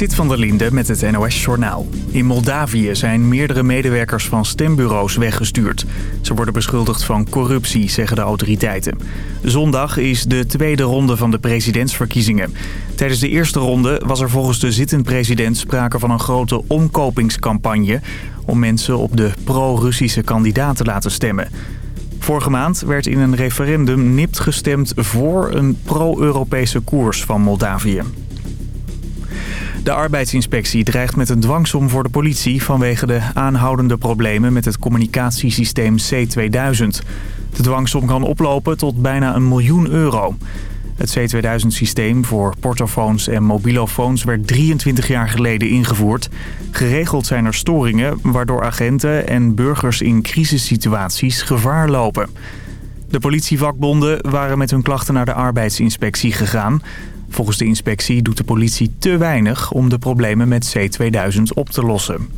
Sit van der Linde met het NOS-journaal. In Moldavië zijn meerdere medewerkers van stembureaus weggestuurd. Ze worden beschuldigd van corruptie, zeggen de autoriteiten. Zondag is de tweede ronde van de presidentsverkiezingen. Tijdens de eerste ronde was er volgens de zittend president sprake van een grote omkopingscampagne... om mensen op de pro-Russische kandidaat te laten stemmen. Vorige maand werd in een referendum nipt gestemd voor een pro-Europese koers van Moldavië. De arbeidsinspectie dreigt met een dwangsom voor de politie... vanwege de aanhoudende problemen met het communicatiesysteem C2000. De dwangsom kan oplopen tot bijna een miljoen euro. Het C2000-systeem voor portofoons en mobilofoons werd 23 jaar geleden ingevoerd. Geregeld zijn er storingen waardoor agenten en burgers in crisissituaties gevaar lopen. De politievakbonden waren met hun klachten naar de arbeidsinspectie gegaan. Volgens de inspectie doet de politie te weinig om de problemen met C2000 op te lossen.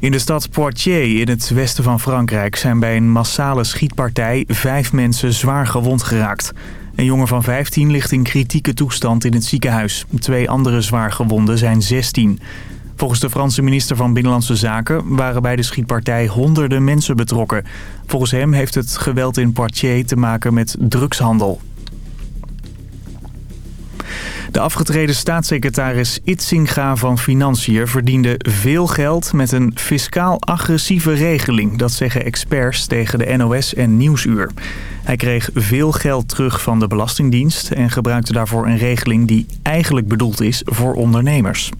In de stad Poitiers in het westen van Frankrijk zijn bij een massale schietpartij vijf mensen zwaar gewond geraakt. Een jongen van 15 ligt in kritieke toestand in het ziekenhuis. Twee andere zwaar gewonden zijn 16. Volgens de Franse minister van Binnenlandse Zaken waren bij de schietpartij honderden mensen betrokken. Volgens hem heeft het geweld in Poitiers te maken met drugshandel. De afgetreden staatssecretaris Itzinga van Financiën verdiende veel geld met een fiscaal agressieve regeling. Dat zeggen experts tegen de NOS en Nieuwsuur. Hij kreeg veel geld terug van de Belastingdienst en gebruikte daarvoor een regeling die eigenlijk bedoeld is voor ondernemers.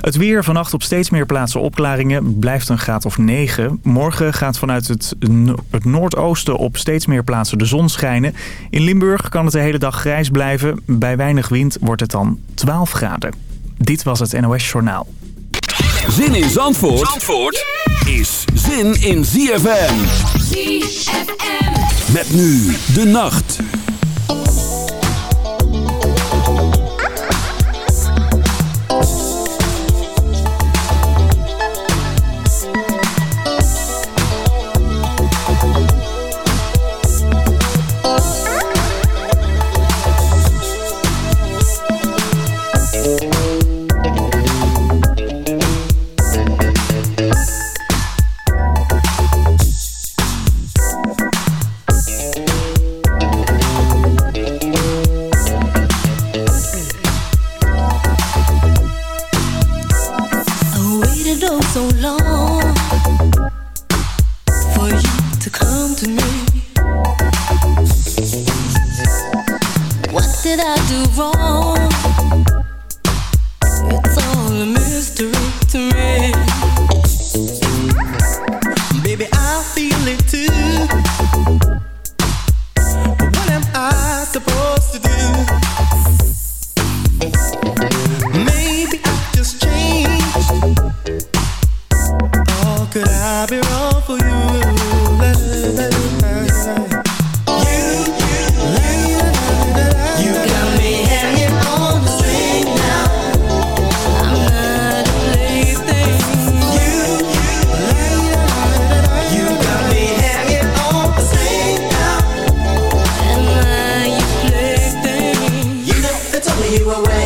Het weer vannacht op steeds meer plaatsen opklaringen blijft een graad of 9. Morgen gaat vanuit het, het noordoosten op steeds meer plaatsen de zon schijnen. In Limburg kan het de hele dag grijs blijven. Bij weinig wind wordt het dan 12 graden. Dit was het NOS Journaal. Zin in Zandvoort, Zandvoort is zin in ZFM. ZFM. Met nu de nacht. you away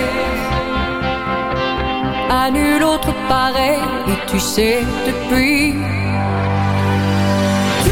nul autre pareil, et tu sais depuis. Il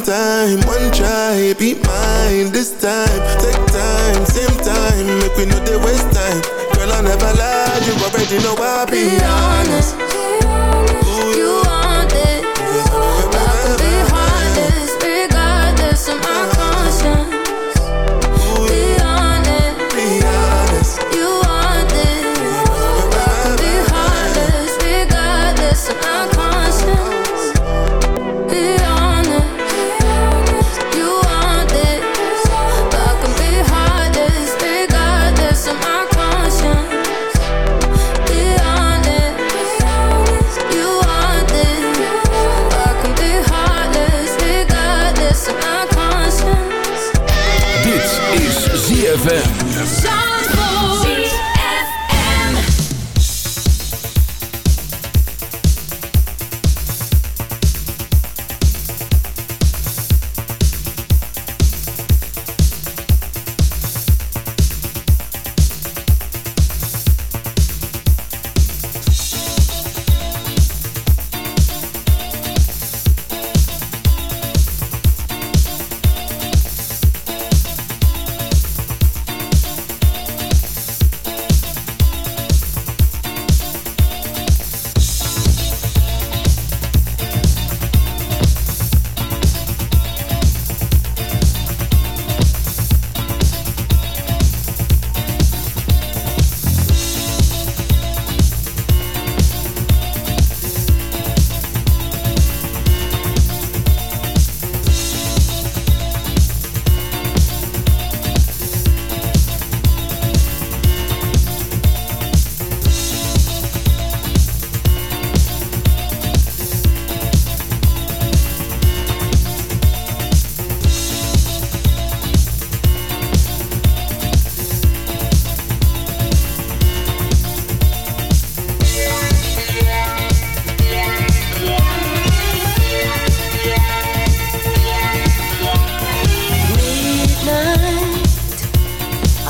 one time, one try, be mine this time. Take time, same time, make we know they waste time. Girl, I never lied, you already know I be, be honest.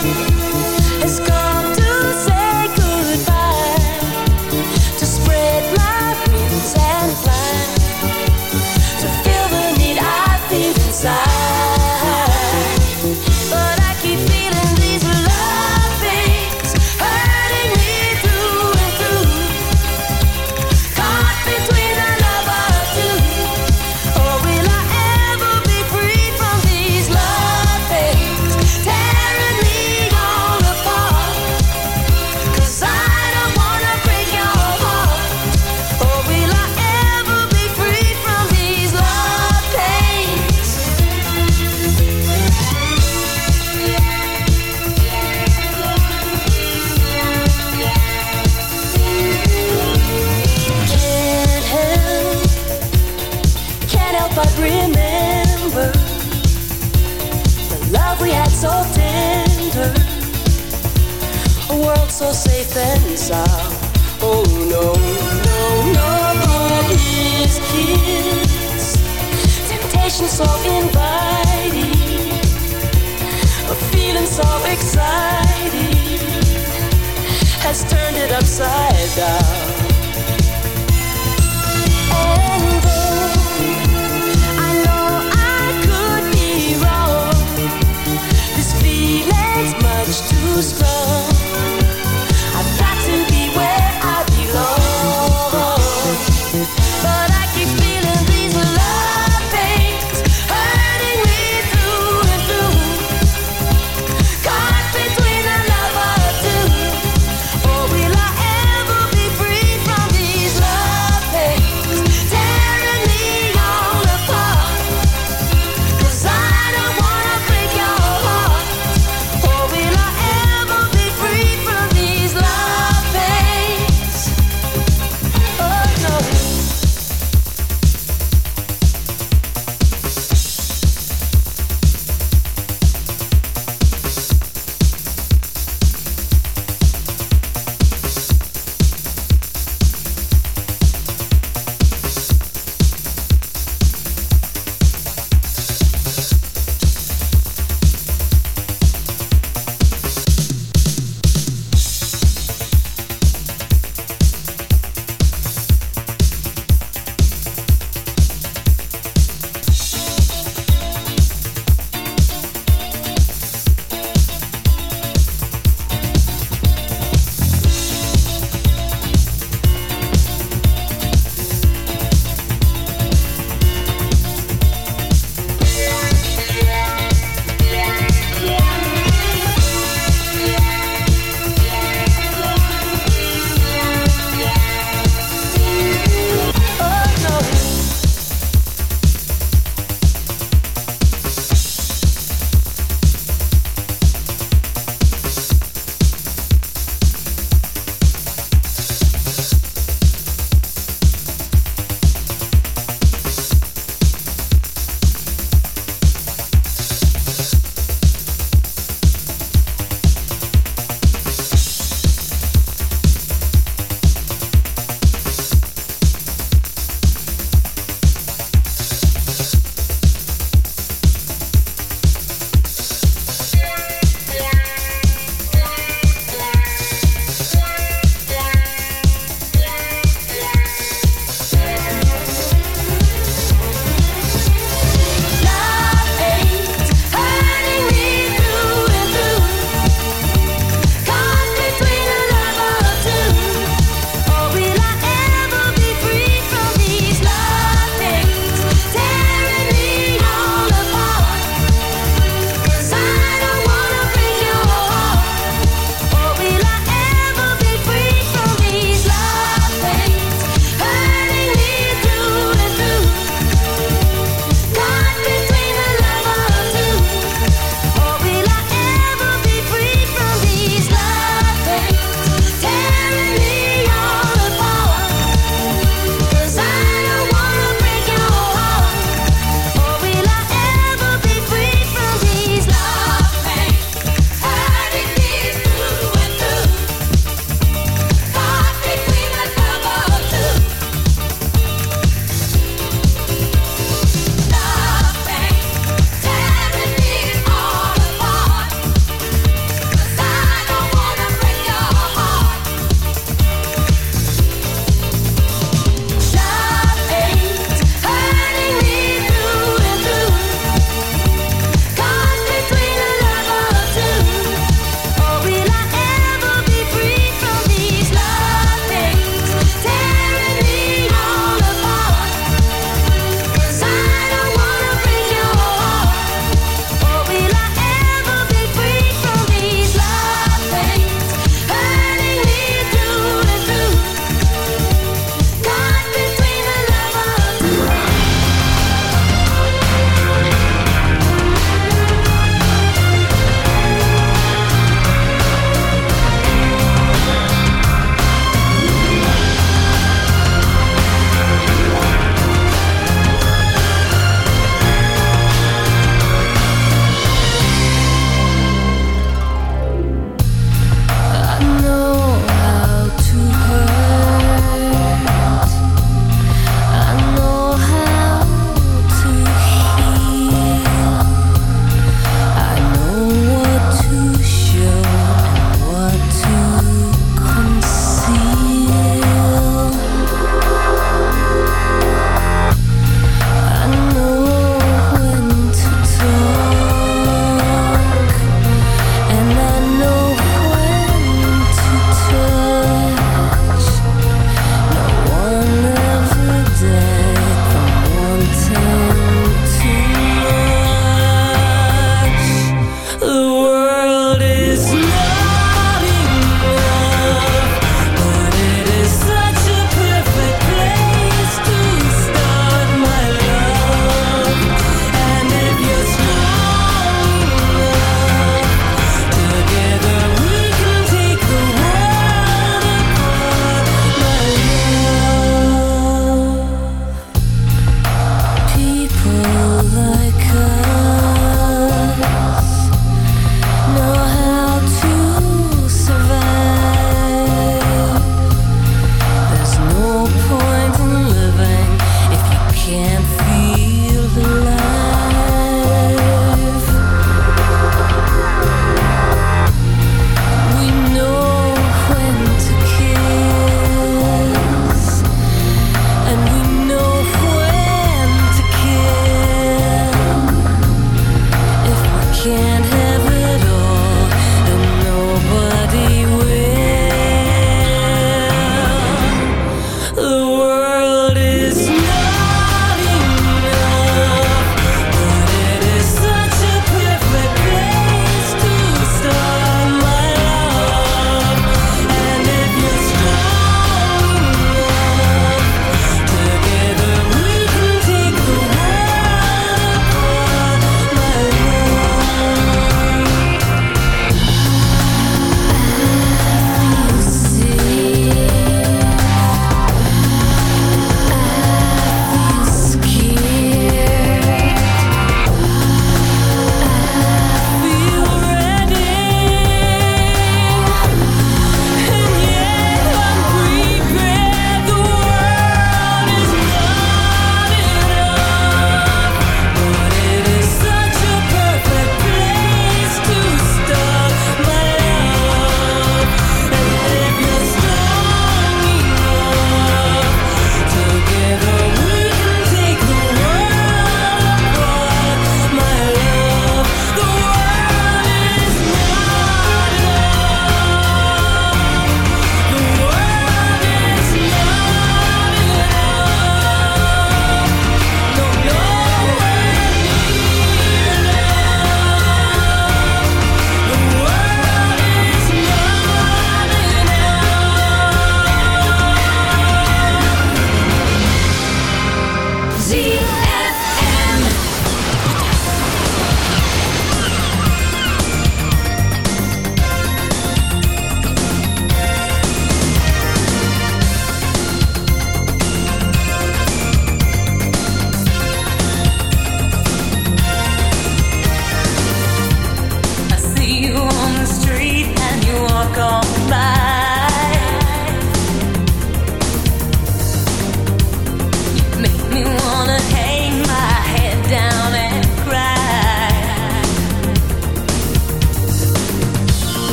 it's gone. Temptation so inviting, a feeling so exciting, has turned it upside down. And though I know I could be wrong, this feeling's much too strong.